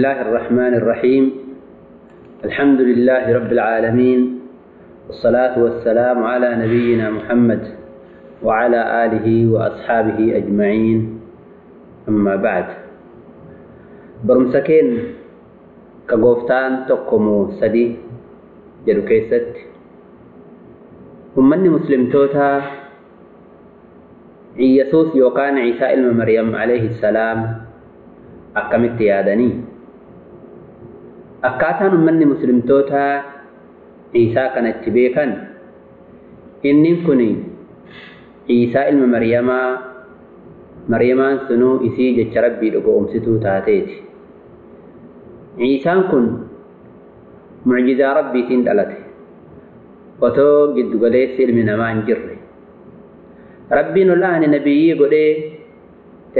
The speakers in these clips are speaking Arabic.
الله الرحمن الرحيم الحمد لله رب العالمين والصلاة والسلام على نبينا محمد وعلى آله وأصحابه أجمعين أما بعد برمسكين كغوفتان تقوموا سدي جدو كيست أمني مسلم توتا يسوس يوكان عيسى إلما مريم عليه السلام akkamitti yaadanii? Akkaataan ummanni muslimtoota Ciisaa kana beekan inni kun Ciisaa ilma Maryamaa Maryamaan sunuu isii jecha rabbii dhugoomsituu taateeti. Ciisaan kun mucjizaa rabbiitiin dhalate otoo giddugaleessi ilmi namaa hin jirre. Rabbiin ol aane nabiyyii godhee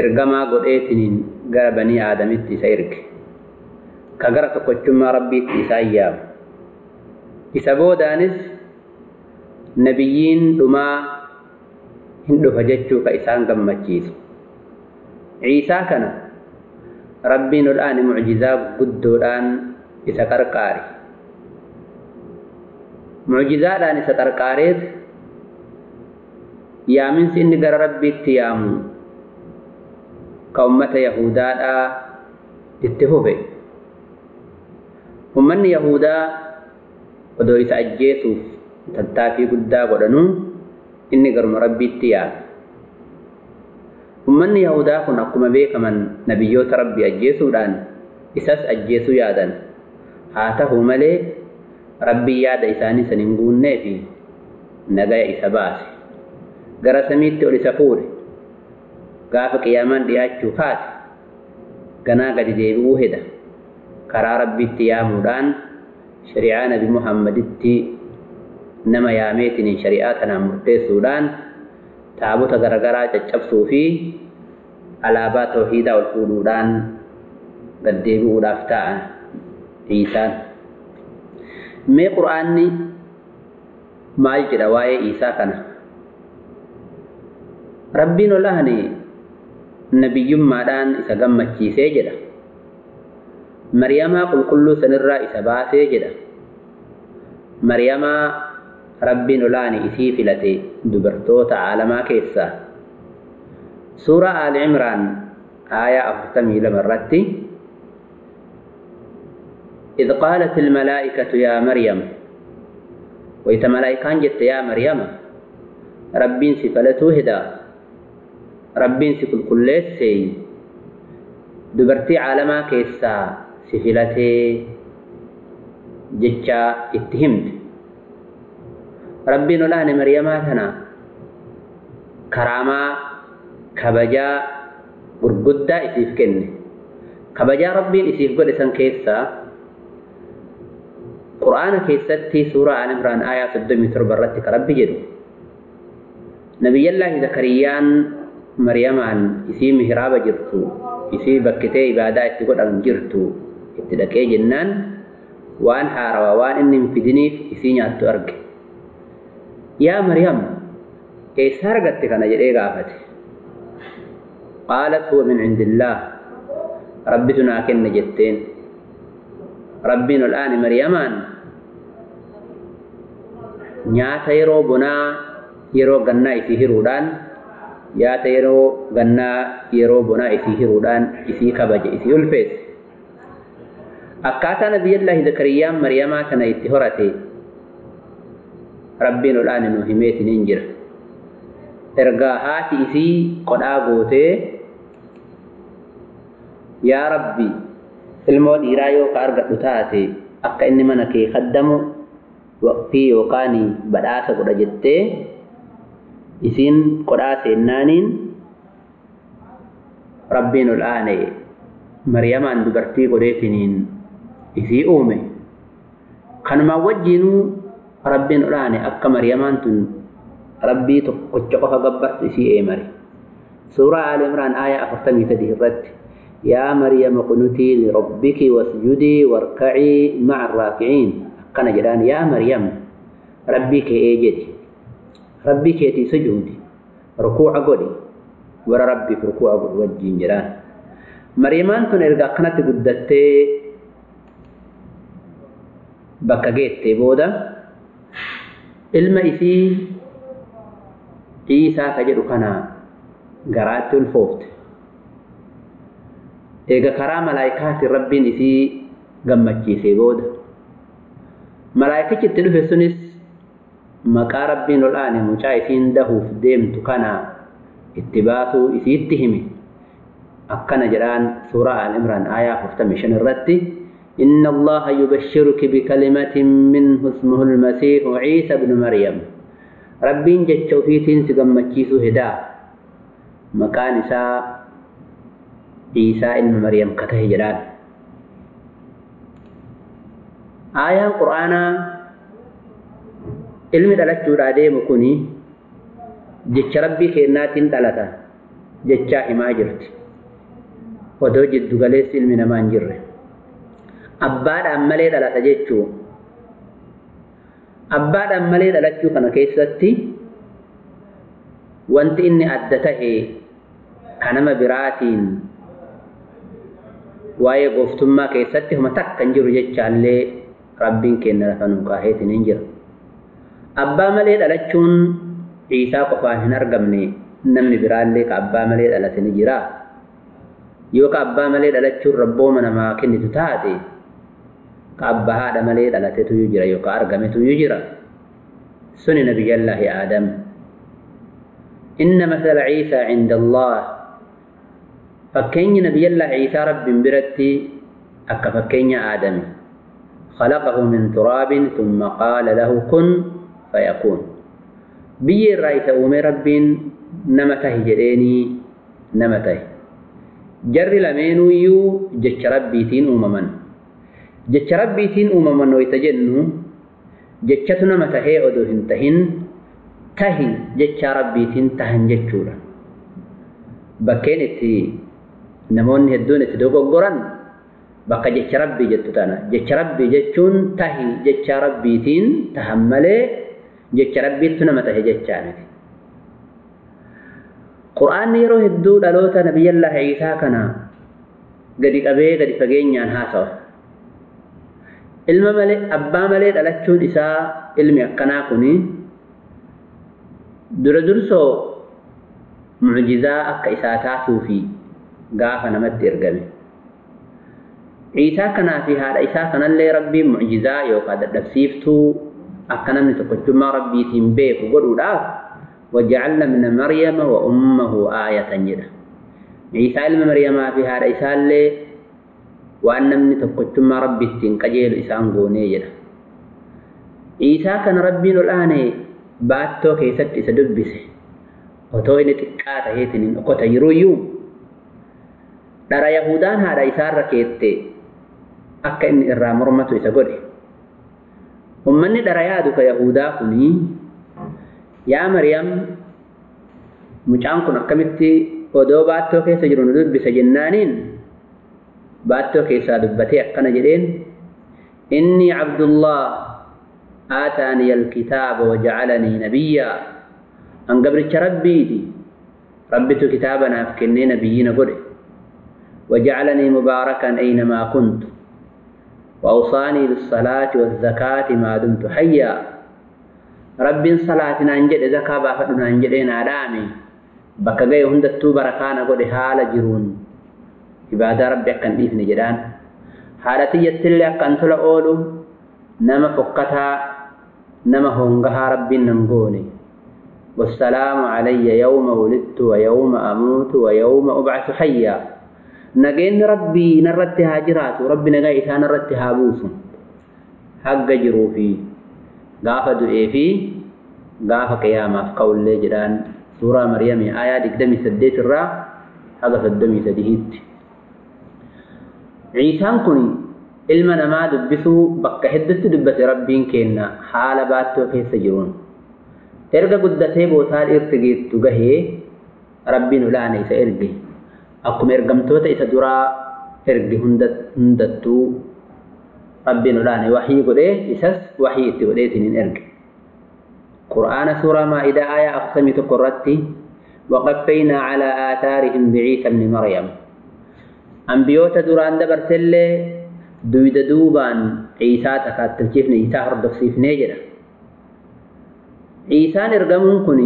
ergamaa godheetiniin gara banii aadamitti isa erge كغرق قجم ربي إسايا إسابو دانس نبيين لما هندو فجتشو كإسان قم مجيس عيسى كان ربي الآن معجزة قد الآن إسكر قاري معجزة الآن إسكر قاري يامن سن در ربي تيامو قومة يهودا اتفوه ummata yahudaadhaa itti fufe ummanni yahudaa odoo isa ajjeesuuf tattaaffii guddaa godhanuu inni garuma rabbiitti yaame ummanni yahudaa kun akkuma beekaman nabiyyoota rabbii ajjeesuudhaan isas ajjeesuu yaadan haa ta'u malee rabbiin yaada isaanii san hin guunnee fi nagaya isa baase gara samiitti ol isa fuudhe gaafa qiyaamaan dhiyaachuu kaate ganaa gadi deebi'uu heda karaa rabbiitti yaamuudhaan shari'aa nabi muhammaditti nama yaameetiniin shari'aa tanaan murteessuudhaan taabota garagaraa caccabsuu fi alaabaa tawhiidaa ol fuudhuudhaan gad deebi'uudhaaf ta'an Ciisaan. Mee qur'aanni maal jedha waa'ee Ciisaa kana? Rabbiin ol aane nabiyyummaadhaan isa gammachiisee jedha. مريم قلقلو سنرى إثباثي جدا مريم رب نلاني إثيفلتي دبرتوت عالما كيسا سورة آل عمران آية أفتمي لمرتي إذ قالت الملائكة يا مريم وإذا ملائكان جدت يا مريم رب سفلتو هدا رب كل سي دبرتي عالما كيسا filatee jecha itti himte rabbiin olaane maryamaa tana karaamaa kabajaa gurguddaa isiif kenne kabajaa rabbiin isiif godhe san keessaa qur'aana keessatti suuraa al imraan aayaa soddomii torba irratti ka rabbi jedhu nabiyyallaahi zakariyaan maryamaan isii mihraaba jirtu isii bakkitee ibaadaa itti godhan jirtu itti dhaqee jennaan waan haarawaa waan inni hin fidiniif isii nyaattu arge. Yaa maryam eessaa argatte kana jedhee gaafate? Qaalat huwa min cindillaah rabbitu naa kenne jetteen. Rabbiin ol aane maryamaan nyaata yeroo bonaa yeroo gannaa isii hiruudhaan nyaata yeroo gannaa yeroo bonaa isii hiruudhaan isii kabaje isii ulfeesse tana itti horate rabbiin ol aane nu himeetiniin jira ergaa haati isii qodhaa gootee yaa rabbi ilmoo dhiiraa yoo ka argadhu taate akka inni mana kee kaddamu waqtii yookaan badhaasa godha jettee isiin qodhaa seennaaniin rabbiin ol aane maryamaan dubartii godheetiniin isii uume. Kanumaan wajjiinuu rabbiin ol aane akka maryamaan tun rabbii tokkocha qofa gabbartu isii eemare suuraa aali imraan aayaa afurtamii sadii irratti yaa maryama qunutii lirabbiki wasjudii warkacii maca arraakiciin akkana jedhaan yaa maryam rabbii kee ee jedhi rabbii keetii sujuudi rukuuca godhi. Warra rabbiif rukuuca godhu wajjiin jedhaan. Maryamaan tun erga akkanatti guddattee bakka geettee booda ilma isii Ciisaa ka jedhu kana garaatti ulfoofte. Eega karaa malaayikaatiin rabbiin isii gammachiisee booda malaayikichi itti dhufe sunis maqaa rabbiin ol aane mucaa isiin dahuuf deemtu kana itti baasuu isiitti hime akkana jedhaan suuraa al imraan aayaa 45 irratti إن الله يبشرك بكلمة منه اسمه المسيح عيسى بن مريم. ربين جتشو في تنس قم هدا. مكان إساء عيسى بن مريم قته جلال. آية القرآن علم تلت جورا دي مكوني. جتش ربي خيرنات تلتا جتشا حما جرت. ودوجد دوغلس علم نمان جره. Abbaadhaan malee dhalata jechuu abbaadhaan malee dhalachuu kana keessatti wanti inni adda tahe kanama biraatiin waa'ee gooftummaa keessatti homa takka hin jiru jechaallee rabbiin kenna lafa nuu kaaheetiin hin jira. Abbaa malee dhalachuun ciisaa qofaan hin argamne namni biraallee ka abbaa malee dhalate ni jira. Yoo ka abbaa malee dhalachuun rabbooma namaa kennitu taate ka abbaa haadha malee dhalatetu jira yookaan argametu jira suni nabiyyallaahi aadam inna masala ciisaa cinda allah fakkeenyi nabiyyallaahi ciisaa rabbiin biratti akka fakkeenya aadami خلقه من تراب ثم قال له كن فيكون بي الرئيس أمي رب نمته جريني نمته جر لمن يو جتش ربيتين أمما جتش ربيتين أمما ويتجنو جتشت نمته أدو هنتهن تهي جتش ربيتين تهن جتشورا بكين اتي نمون هدون اتدوغو قران bakka jecha rabbii jettu tana jecha rabbii jechuun tahi jecha rabbiitiin tahan malee jecha rabbiittu nama tahe jechaa miti qur'aanni yeroo hedduu dhaloota nabiyyallaahi ciisaa kana gadi qabee gadi fageenyaan haasawa علم ملئ أبا ملئ دلتشون إساء علم أقناكني در درسو معجزاء كإساتاتو في قافة نمت إرقبي عيسى كنا في هذا عيسى كنا اللي ربي معجزاء يوقع دلتسيفتو أقنا من تقجم ربي سنبيك وقلوا لا وجعلنا من مريم وأمه آية جدا عيسى علم مريم في هذا عيسى اللي waan namni tokkochummaa rabbiittiin qajeelu isaan goonee jedha ciisaa kana rabbiin ol aane baattoo keessatti isa dubbise otoo inni xiqqaa taheetiin hin dhokota jiruyyuu dhara yahudaan haadha isaarra keette akka inni irraa mormatu isa godhe ummanni dhara yaadu ka yahudaa kuni yaa maryam mucaan kun akkamitti odoo baattoo keessa jiru nu dubbisa jennaaniin باتو كيسا دبتي أقنا جدين. إني عبد الله. آتاني الكتاب وجعلني نبيا. أن قبر ربيتي ربيتو كتابنا فكني نبيين قري. وجعلني مباركا أينما كنت. وأوصاني بالصلاة والزكاة ما دمت حيا. رب صلاة ننجد زكاة فننجدين آلامي. بكغي هندتو بركان قد حال جروني عبادة ربي أكن إذن جدان حالتي يتلي أكن تلا أولو نما فقتها نما هنغها ربي ننقوني والسلام علي يوم ولدت ويوم أموت ويوم أبعث حيا nageenyi rabbii narratti haa jiraatu rabbi nagaa isaa narratti haa buusu hagga jiruu fi gaafa du'ee fi gaafa qiyaamaaf ka'ullee jedhaan suuraa maryamii aayaa digdamii saddeet irraa haga soddomii sadiitti. Ciisaan kun ilma namaa dubbisuu bakka heddutti dubbate rabbiin kenna haala baattoo keessa jiruun. Erga guddatee bootaa dhiirti geettu gahee rabbiin ulaana isa erge. akkuma ergamtoota isa duraa erge hundattuu rabbiin olaane wahii godhee isas wahii itti godheetiin hin erge qur'aana suuraa maa'idaa aayaa afurtamii tokko irratti وقفينا على آثارهم بعيسى ابن مريم ambiyoota duraan dabartellee duyda duubaan ciisaa takkaattilchiifne ciisaa hordofsiifnee jedha ciisaan ergamuun kun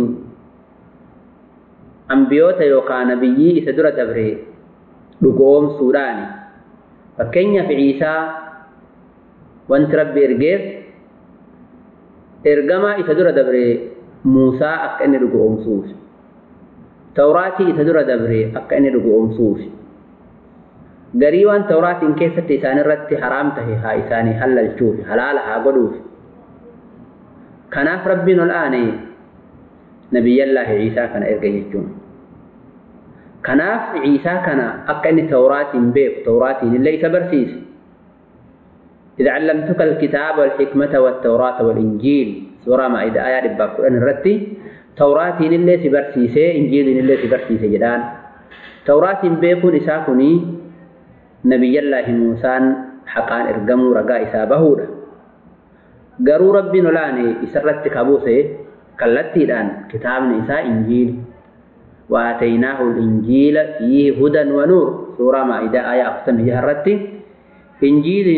ambiyoota yookaan nabiyyii isa dura dabre dhugoomsuudhaani fakkeenyaaf ciisaa wanti rabbi ergeef ergamaa isa dura dabre muusaa akka inni dhugoomsuuf tawraatii isa dura dabre akka inni dhugoomsuuf garii waan tawraatiin keessatti isaan irratti haraam tahe haa isaanii hallalchuuf halaala haa godhuuf kanaaf rabbiin ol aane nabiyyallaahi ciisaa kana erga jechuun kanaaf ciisaa kana akka inni tawraatiin beeku tawraatiin illee isa barsiise إذ علمتك الكتاب والحكمة والتوراة والإنجيل سورة مائدة آية دباب قرآن الرتي توراة اللي سبرسيسي إنجيل اللي سبرسيسي جدان توراة بيكون إساكني الله موسى حقان إرقموا رقا إسابهودا قروا ربي نلاني إسرت كابوسي كالتي الآن كتاب نساء إنجيل وآتيناه الإنجيل فيه هدى ونور سورة مائدة آية أختم جهرتي إنجيل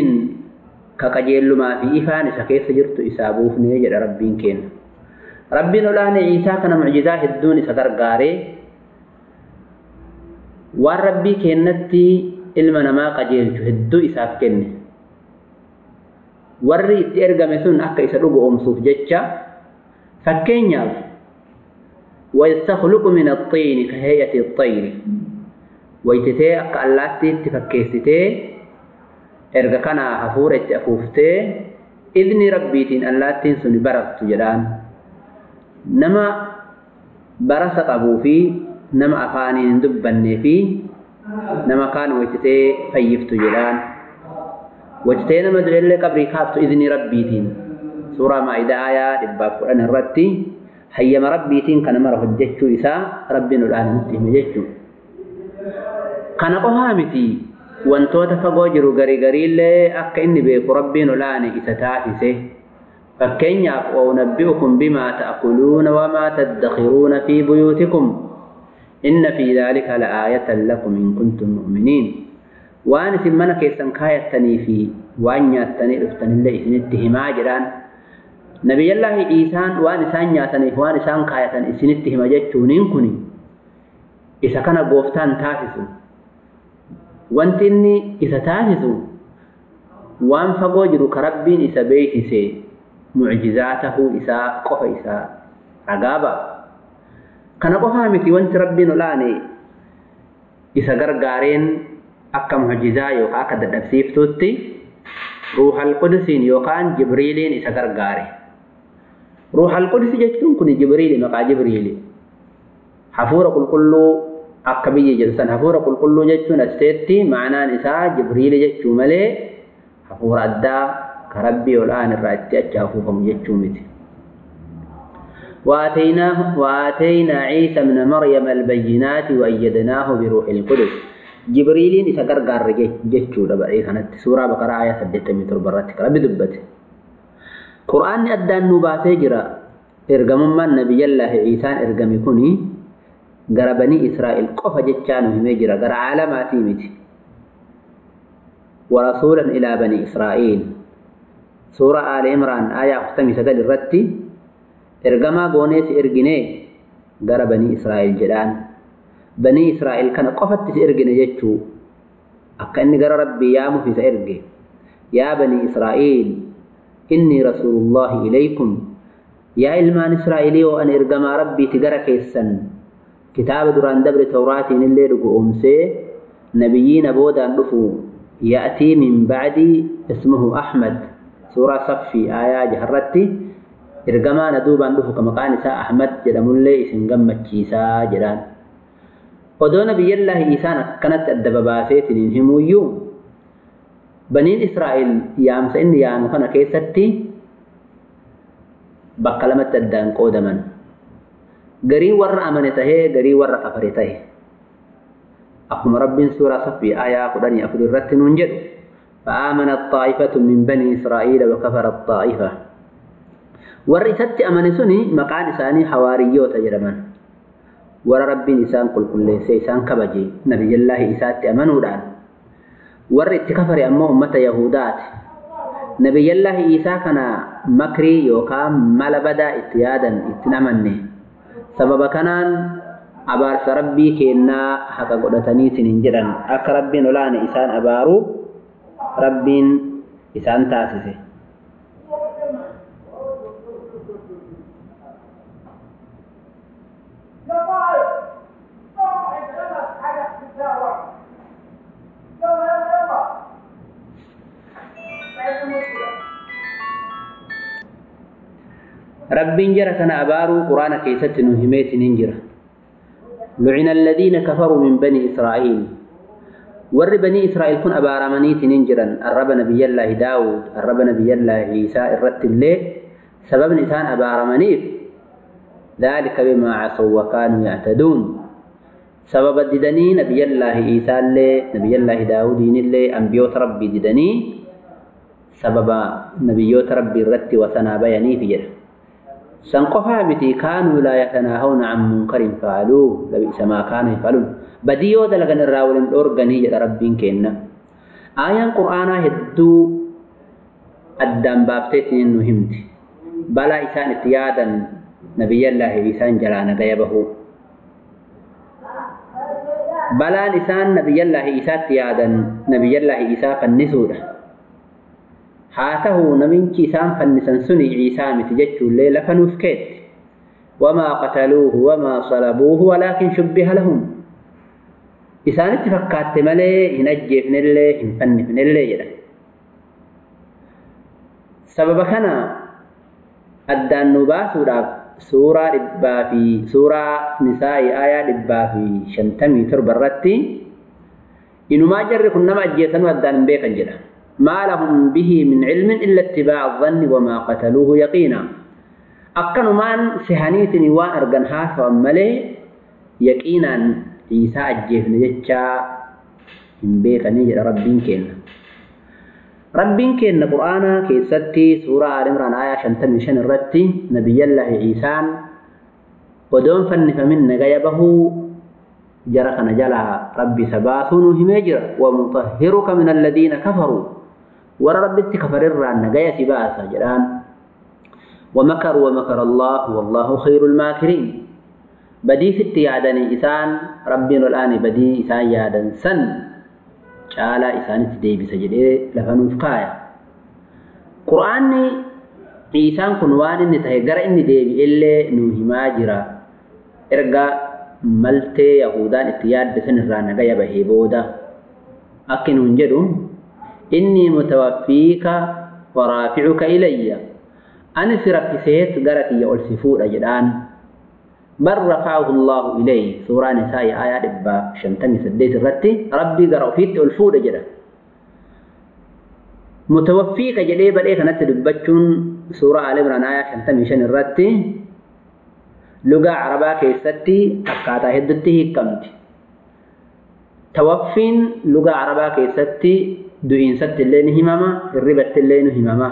kaqajeellumaa fi ifaan isa keessa jirtu isaa buufnee jedha rabbiin kenna. Rabbiin olaanee Iisaa kana mucjizaa hedduun isa gargaaree waan rabbii kennatti ilma namaa qajeelchu hedduu isaaf kenne. Warri itti ergame sun akka isa dhugoomsuuf jecha fakkeenyaaf ويستخلق من الطين كهيئة الطير ويتتي أكا اللاتي تفكيستي erga kana hafuura itti afuuftee idni rabbiitiin allaattiin sun barattu jedhaan nama barasa qabuu fi nama afaaniin hin dubbannee fi nama kaan wajjitee fayyiftu jedhaan. Wajjitee nama du'ellee qabrii kaaftu idni rabbiitiin. Suuraa maa'idaa aayaa dhibbaaf kudhan irratti hayyama rabbiitiin kana mara hojjechuu isaa rabbiin odhaan nutti hime jechuudha. Kana qofaa miti. Wantoota fagoo jiru garii gariillee akka inni beeku rabbiin olaane isa taasise. Fakkeenyaaf waunabbi'ukum bimaa ta'kuluuna wamaa taddakhiruuna fi buyuutikum إن في ذلك لآية لكم إن كنتم مؤمنين. وأن ثمنا كيسن كايتني في وأن يتني رفتن الله إن اتهما جران. نبي الله عيسى وأن سان يتني وأن سان إن اتهما جتون إن كني. إذا كان قوفتان تاسسون وانتني إذا تاسسون وأن فقوجر كربين إذا بيتي سي معجزاته إذا قفى إذا عقابا. Kana qofaa miti wanti rabbiin olaane isa gargaareen akka mucjizaa yookaan akka dadhabsiiftuutti ruuhal qudsiin yookaan jibriiliin isa gargaare. Ruuhal qudsi jechuun kun jibriili maqaa jibriili. Hafuura qulqulluu akka biyya san hafuura qulqulluu jechuun asteetti ma'anaan isaa jibriili jechuu malee hafuura addaa ka rabbii ol'aan irraa itti achi hafuufamu jechuu miti. وآتيناه وآتينا عيسى ابن مريم البينات وأيدناه بروح القدس. جبريل إذا قرقر جتشو دبعي كانت سورة بقرة آية سدت متر برات ربي دبت. قرآن أدى النباتي جرا. إرقم من نبي الله عيسى إرقم يكوني Israa'el qofa jechaa nu himee jira gara caalamaatii miti. ورسولا إلى بني إسرائيل. سورة آل عمران. آية أختمي سجل الرتي إرجما قونيس إرجني جرى بني إسرائيل جلان بني إسرائيل كان قفت إرجن جتشو أكأن جرى ربي يا في سإرجي يا بني إسرائيل إني رسول الله إليكم يا إلمان إسرائيلي وأن إرجما ربي تجرى كيسن كتاب دران دبر توراة اللي رجو أمسي نبيين بودان رفو يأتي من بعدي اسمه أحمد سورة صفي آية جهرتي إرجما ندوبان رفو كما قال نساء أحمد جدم اللي اسم جمت كيسا جدان ودو نبي الله إيسان كانت الدباباسيت همويو بنين إسرائيل يام سإن يام كان كيستي بقلمت الدان قودمن garii warra amane tahee garii warra kafare tahe. Akkuma rabbiin suuraa saffii aayaa kudhanii afur irratti nuun jedhu فآمنت طائفة من بني إسرائيل وكفرت طائفة warri isatti amane suni maqaan isaanii hawaariyyoota jedhaman warra rabbiin isaan qulqulleessee isaan kabaje nabiyyallaahi isaatti amanuudhaan warri itti kafare ammoo ummata yahudaati nabiyyallaahi isaa kana makrii yookaan mala badaa itti yaadan itti amanne sababa kanaan abaarsa rabbii kennaa haqa godhataniitiin hin jedhan akka rabbiin olaane isaan abaaru rabbiin isaan taasise. ربين جرى كان أبارو قرآن كيست نهميت ننجرة. لعن الذين كفروا من بني إسرائيل. ور بني إسرائيل كن أبار منيت ننجرا. الرب نبي الله داود الرب نبي الله عيسى الرت الليل. سبب نسان أبار منيف ذلك بما عصوا وكانوا يعتدون. سبب الددني نبي الله عيسى اللي نبي الله داود اللي أنبيوت ربي ددني. سبب نبيوت ربي الرت وسنا بياني في جره سنقفها متي كانوا لا يتناهون عن منكر فعلوه. لبئس ما كانوا يفعلون. بديو دلغن الراول أورغني جد ربين كنا آيان قرآن هدو الدم بافتين نهمت. بلا إسان اتيادا نبي الله إسان جلانا غيبه. بلا إسان نبي الله إسان اتيادا نبي الله إسان فالنسوده haa ta'u namichi isaan fannisan suni ciisaa miti jechuullee lafa nuuf keetti. Wamaa qataluuhu wamaa salabuuhu walaakin shubbiha lahum. Isaanitti fakkaatte malee hin ajjeefnellee hin fannifnellee jedha sababa kana addaan nu baasuudhaaf suuraa dhibbaa fi suuraa nisaa'i aayaa dhibbaa fi shantamii torba irratti inumaa jarri kun nama ajjeesanuu addaan hin beekan jedha ما لهم به من علم إلا اتباع الظن وما قتلوه يقينا. أكنوا مان سهنيت نوان أرغن هاس وملي يقينا عيسى أجيف نجتشا من بيك نجد ربين كين. ربين كين قرآن كي ستي سورة آل عمران آية شنتم شن الرتي نبي الله عيسى. ودون فن فمن نغيبه جرك نجلا ربي سباسون همجر ومطهرك من الذين كفروا. ورا ربي كفر الران نجايا سباسا جران ومكروا ومكر الله والله خير الماكرين. بدي ست يادني إسان ربنا الآن بدي إسان يادن سن. شالا إسان تدي بسجدي لفنوف كايا قرآني إسان كنوان إني تهجر إني دي بإلي نوهي ماجرا إرقا maltee yahudaan itti yaaddesan irraa nagaya bahee booda akki nuun jedhu إني متوفيك ورافعك إلي. أنا سرق سيت قرأت يألسي فور أجدان. بر رفعه الله إلي سورة نساء آيات إبا شمتمي سديت الرتي. ربي قرأ فيت ألفور أجد متوفيك جدي بل إيخ نتد ببتشون سورة عالبران آيات شمتمي شن الرتي. لغا عربا كيستي أكاتا هدتي هكمت توفين لغا عربا كيستي Du'iinsatti illee ni himama, hirribatti illee ni himama.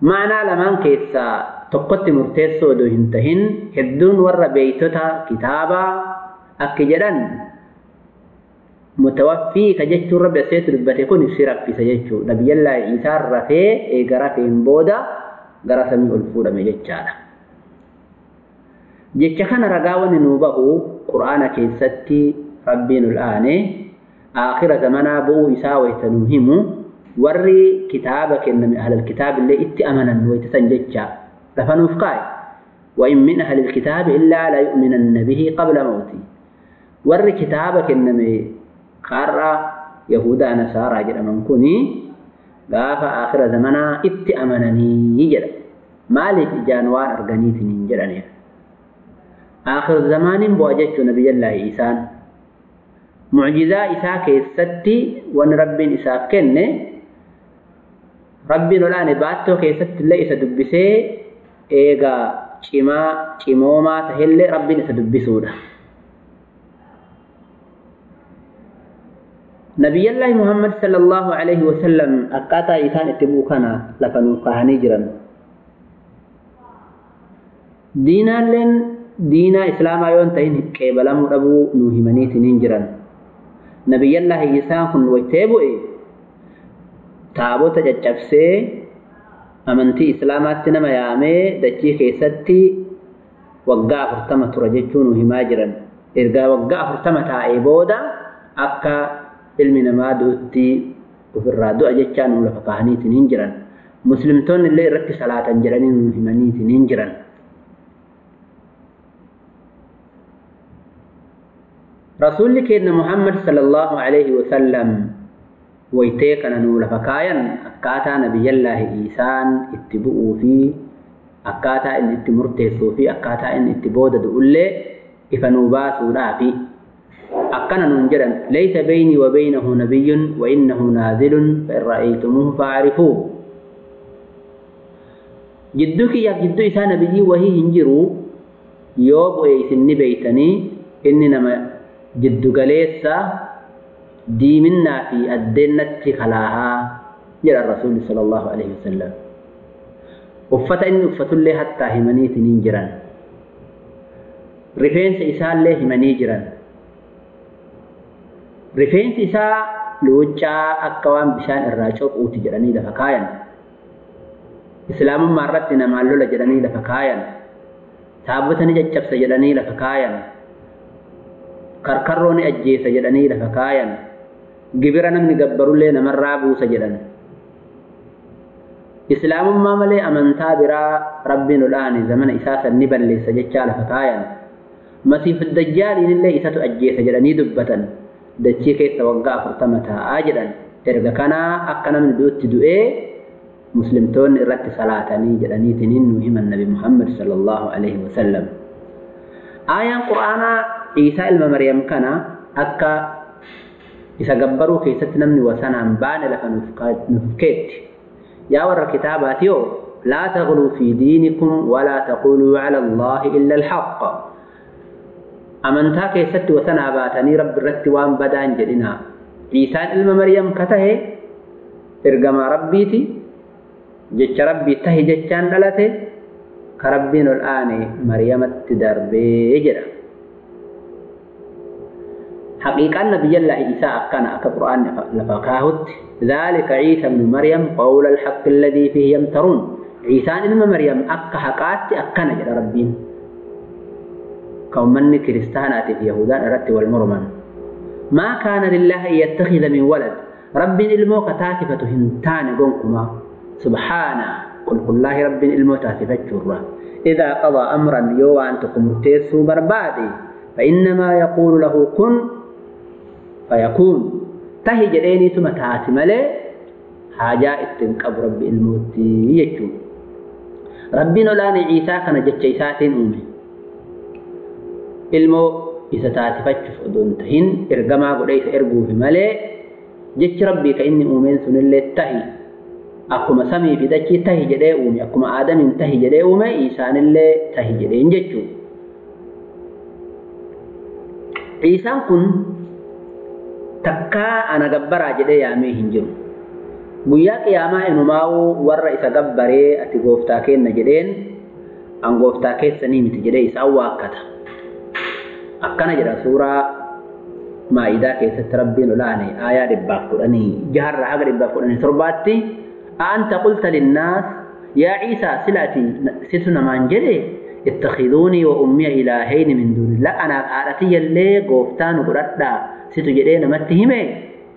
Maanaa lamaan keessaa tokkotti murteessoo odoo hin tahin hedduun warra beeytota kitaabaa akki jedhan mutawaffii ka jechuun rabbi aseetu dubbate kun si raffisa jechuu nabiyyallaa isaan rafee eega rafeen booda gara samii ol fuudhame jechaadha. jecha kana ragaa wanni nuu bahu qur'aana keessatti rabbiin ol aane nuu himu warri kitaaba kenname ahlal kitaabillee itti amanan wayta san jecha lafa nuuf kaa'e وإن من أهل الكتاب إلا لا يؤمنن به قبل موته. ور كتاب كنمي قارة يهودا نصارى جرى من كوني. غاف آخر زمنا ات أمنني يجرى مالك جانوان أرغنيتني جرى آخر زمان بوجدت نبي الله إيسان. إساء كيستي وأن رب إساء كنه رب الآن باتو كيست الله إسا دبسي. إيغا چما چموما تهل رب إسا دبسودا. نبي الله محمد صلى الله عليه وسلم أقاتا إسان اتبوكنا لفنو قهني جرم دينا لن diinaa islaamaa yoon ta'in qeebalamuu dhabuu nu himaniitiin hin jiran نبي الله عيسى كن ويتابو إيه تابو تجتب سي أمنتي إسلامات نما يامي دجي خيستي وقع فرطمة رججون وهماجرا إرقى وقع فرطمة عيبودا أكا علم نما دوتي وفر رادو أجتشان ولفقهني تنينجرا مسلمتون اللي ركس صلاة جرانين وهماني تنينجرا keenya muhammad sallallahu alaihi wasallam waytee kana nuu lafa kaayan akkaataa nabiyyallaahi isaan itti bu'uu fi akkaataa inni itti murteessuu fi akkaataa inni itti booda du'ullee ifa nuu baasuudhaafi akkana nuun jedhan laysa baynii wa baynahu nabiyyun wa innahu naazilun fa in ra'aytumuuhu fa'arifuuhu jidduu kiyyaaf jidduu isaa nabiyyii nama jiddugaleessa diiminnaa fi addeennatti kalaahaa jedha rasuulli sala allahu alaihi wasallam uffata inni uffatullee hattaa himaniitiin hin jiran rifeensa isaallee himanii jiran rifeensi isaa luuccaa akka waan bishaan irraa coquuti jedhanii lafa kaayan islaamummaa irratti namaan lola jedhanii lafa kaayan taabota ni caccabsa jedhanii lafa kaayan karkarroo ni ajjeesa jedhanii lafa kaayan gibira namni gabbarullee namarraa buusa jedhan islaamummaa malee amantaa biraa rabbiin odhaane zamana isaa san ni balleessa jechaa lafa kaayan masiif dajjaaliin illee isatu ajjeesa jedhanii dubbatan dachii keessa waggaa afurtama taa'aa jedhan erga kanaa akka namni du'utti du'ee muslimtoonni irratti salaatanii jedhaniitiin nu himan nabi muhammad sallallahu alaihi wasallam aayaan qur'aanaa ciisaa ilma maryam kana akka isa gabbaruu keessatti namni wasanaan baane lafa nuuf keetti yaa warra kitaabaatiyoo laa taghluu fi diinikum walaa taquluu cala allaahi illa alhaq amantaa keessatti wasanaa baatanii rabbi irratti waan badaan jedhinaa ciisaan ilma maryam ka tahe ergamaa rabbiiti jecha rabbii tahi jechaan dhalate ka rabbiin ol aane maryamatti darbee jedha حقيقة نبي الله عيسى أكان أكا قرآن لفقاهت ذلك عيسى بن مريم قول الحق الذي فيه يمترون. عيسى ابن مريم أكا حقات أكان جل ربين. كومن كريستانات في يهودان أردت والمرمن. ما كان لله أن يتخذ من ولد. رب إلمو كتاتفة هنتان قنكما سبحانه قل الله رب إلمو تاتفة إذا قضى أمرا يوان بربادي. فإنما يقول له كن fayakuun tahi jedheeniituma taati malee haajaa ittiin qabu rabbi ilmootti jechuudha. Rabbiin olaanee ciisaa kana jecha isaatiin uume. Ilmoo isa taasifachuuf odoo hin tahin ergamaa godhee isa erguufi malee jechi rabbii kan inni uumeen sunillee tahi akkuma samii fi dachii tahi jedhee uume akkuma aadamiin tahi jedhee uume isaanillee tahi jedheen jechuudha. Ciisaan kun takkaa ana gabbaraa jedhee yaamee hin jiru. Guyyaa qiyaamaa inumaa'uu warra isa gabbaree ati gooftaa kenna jedheen an gooftaa keessanii miti jedhee isaan waakkata. akkana jedha suuraa maa'idaa keessatti rabbiin olaane aayaa dhibbaaf kudhanii jaharraa haga dhibbaaf kudhanii torbaatti anta qulta linnaas yaa ciisaa silati situ namaan jedhe ittakiduunii wa ummiya ilaahayni min duunillah anaaf haadhatiyya illee gooftaa nu godhadhaa situ jedhee namatti hime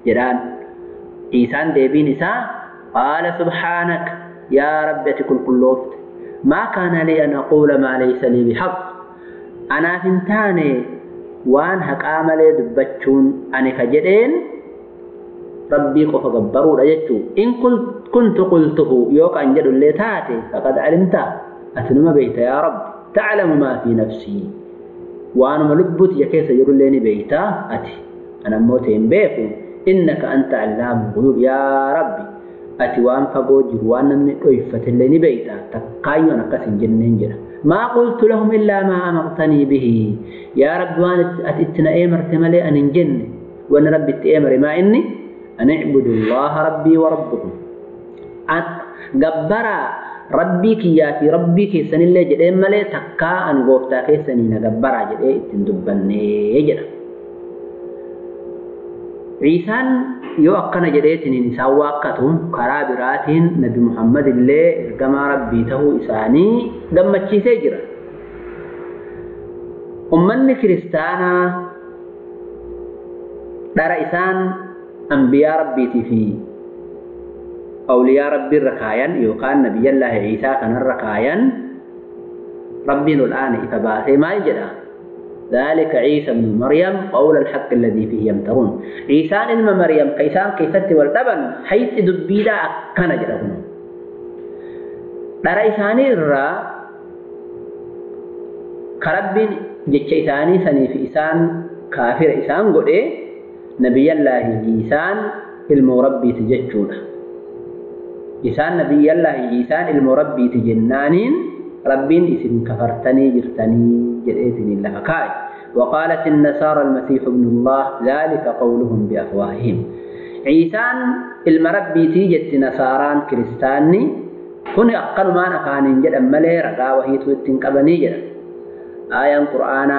jedhaan ciisaan deebiin isaa qaala subhaanak yaa rabbi ati qulqulloofte maa kaana lii an aquula maa laysa lii bihaq anaaf hin taane waan haqaa malee dubbachuun ani ka jedheen rabbii qofa gabbaruudha jechuu in kuntu qultuhu yoo kan jedhullee taate faqad alimta ati numa beeyta yaa rabbi taclamu maa fi nafsii waanuma lubbuutiya keessa jirullee ni beeyta ati an beeku innaka anta allaamu guyub yaa rabbi ati waan fagoo jiru waan namni dhoyfatellee ni beeyta takkaayyoon akkas hin jenneen jedha ما قلت لهم إلا ما أمرتني به. يا رب وأنا أتنا إيمر تملي أن جن وأنا ربي تأمر ما إني. أن اعبدوا الله ربي وربكم. ربي كي في ربي كي سن الله جدي ملي. تكا أن غوفتا كي سنين جبرا جدي تندبني يجرا عيسان يو أقنا جديتين إنسا واقتهم كرابراتهم نبي محمد اللي إرقما ربيته إساني دمتش سجرة أمان كريستانا دار إسان أنبياء ربيتي في أولياء ربي الرقايا يوقان نبي الله عيسى كان الرقايا ربين الآن إتباثي ما يجدان ذلك عيسى بن مريم قول الحق الذي فيه يمترون. عيسى إلما مريم كيسان كيست واللبن حيث دبيدا كان جرهم ترى إساني الرا كرب جتش إساني سني في إسان كافر إسان قد نبي الله عيسان المربي تججوله إسان نبي الله عيسان المربي تجنانين ربين اسم كفرتني جرتني جريتني لفكاي وقالت النصارى المسيح ابن الله ذلك قولهم بأفواههم عيسان المربي تيجت نصاران كريستاني كن أقل ما نفان جد ملي رقا وهي توتن قبني جد آية قرآن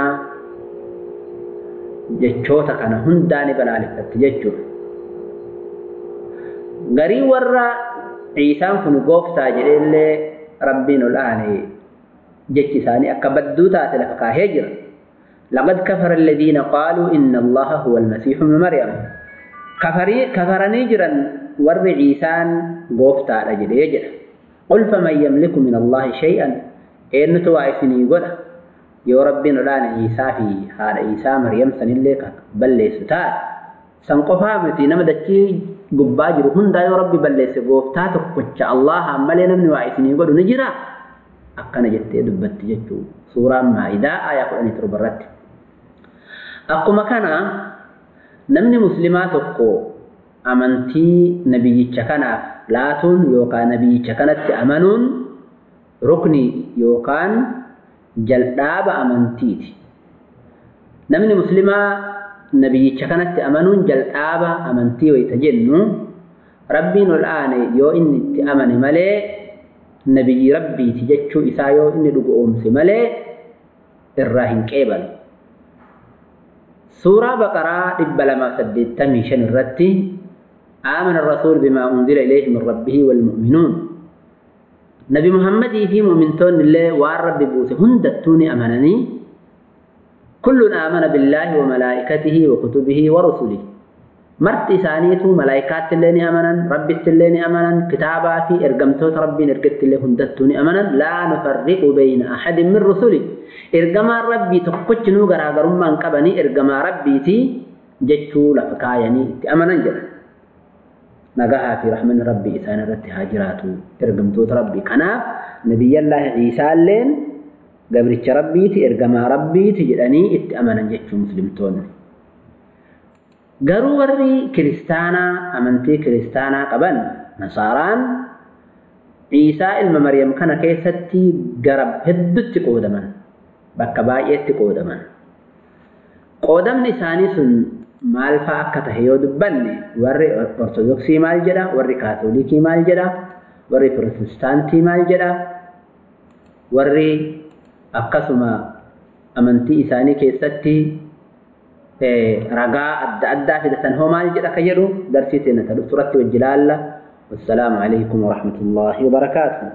جتشوتا كان هنداني بلالك تججو غري ورّا عيسان كن قوفتا جدي rabbiin ol aane jechi isaanii akka badduu taate lafa kaahee jira لقد كفر الذين قالوا إن الله هو المسيح ابن مريم. كفري كفرني جرا. ور عيسان قوفتا رجل يجرا قل فمن يملك من الله شيئا؟ إن توعسني قل يا ربي نلان عيسى في هذا عيسى مريم سنلك بل ليس تات سنقفا متي نمدتي gubbaa jiru hundaa yoo rabbi balleesse gooftaa tokkocha Allah malee namni waa isinii godhu ni jira akkana jettee dubbatti jechuu suuraan maa'idaa aayaa kudhanii torba irratti akkuma kana namni muslimaa tokko amantii nabiyyicha kanaaf laatuun yookaan nabiyyicha kanatti amanuun rukni yookaan jal'aaba amantiiti namni muslimaa نبي كانت أمنون جل آبا أمنتي ويتجنو. ربي الآن يو إن تأمن ملي. نبي ربي تججو إسا يو إني لقوم في ملي. الرهن كيبل سورة بقرة إبلا ما سددت ميشن الرتي. آمن الرسول بما أنزل إليه من ربه والمؤمنون. نبي محمد في مؤمنتون الله وار ربي بوسه هندتوني أمنني. كل آمن بالله وملائكته وكتبه ورسله. مرت إسانيته ملائكات اللين أمنا رب اللين أمنا كتابا في إرقمتوت ربي إرقت اللي هندتوني أمنا. لا نفرق بين أحد من رسله إرقما ربي تقوش نوغر أغر من قبني إرقما ربي تي جتشو لفكايني أمنا جدا. نقاها في رحمن ربي إسان رت هاجراتو إرقمتوت ربي. كناف نبي الله عيسى اللين gabricha rabbiiti ergamaa rabbiiti jedhanii itti amanan jechuu muslimtoonni. Garuu warri kiristaanaa amantii kiristaanaa qaban nasaaraan Ciisaa ilma Maryam kana keessatti gara hedduutti qoodaman bakka baay'eetti qoodaman. Qoodamni isaanii sun maal fa'aa akka tahe yoo dubbanne warri ortodoksii maal jedha warri kaatoolikii maal jedha warri pirotestaantii maal jedha warri akkasuma amantii isaanii keessatti ragaa adda addaa fidatan hoo maal jedha ka jedhu darsii teenya ta dhufturatti wajji laalla wassalaamu alaikum warahmatullaahi wabarakaatuh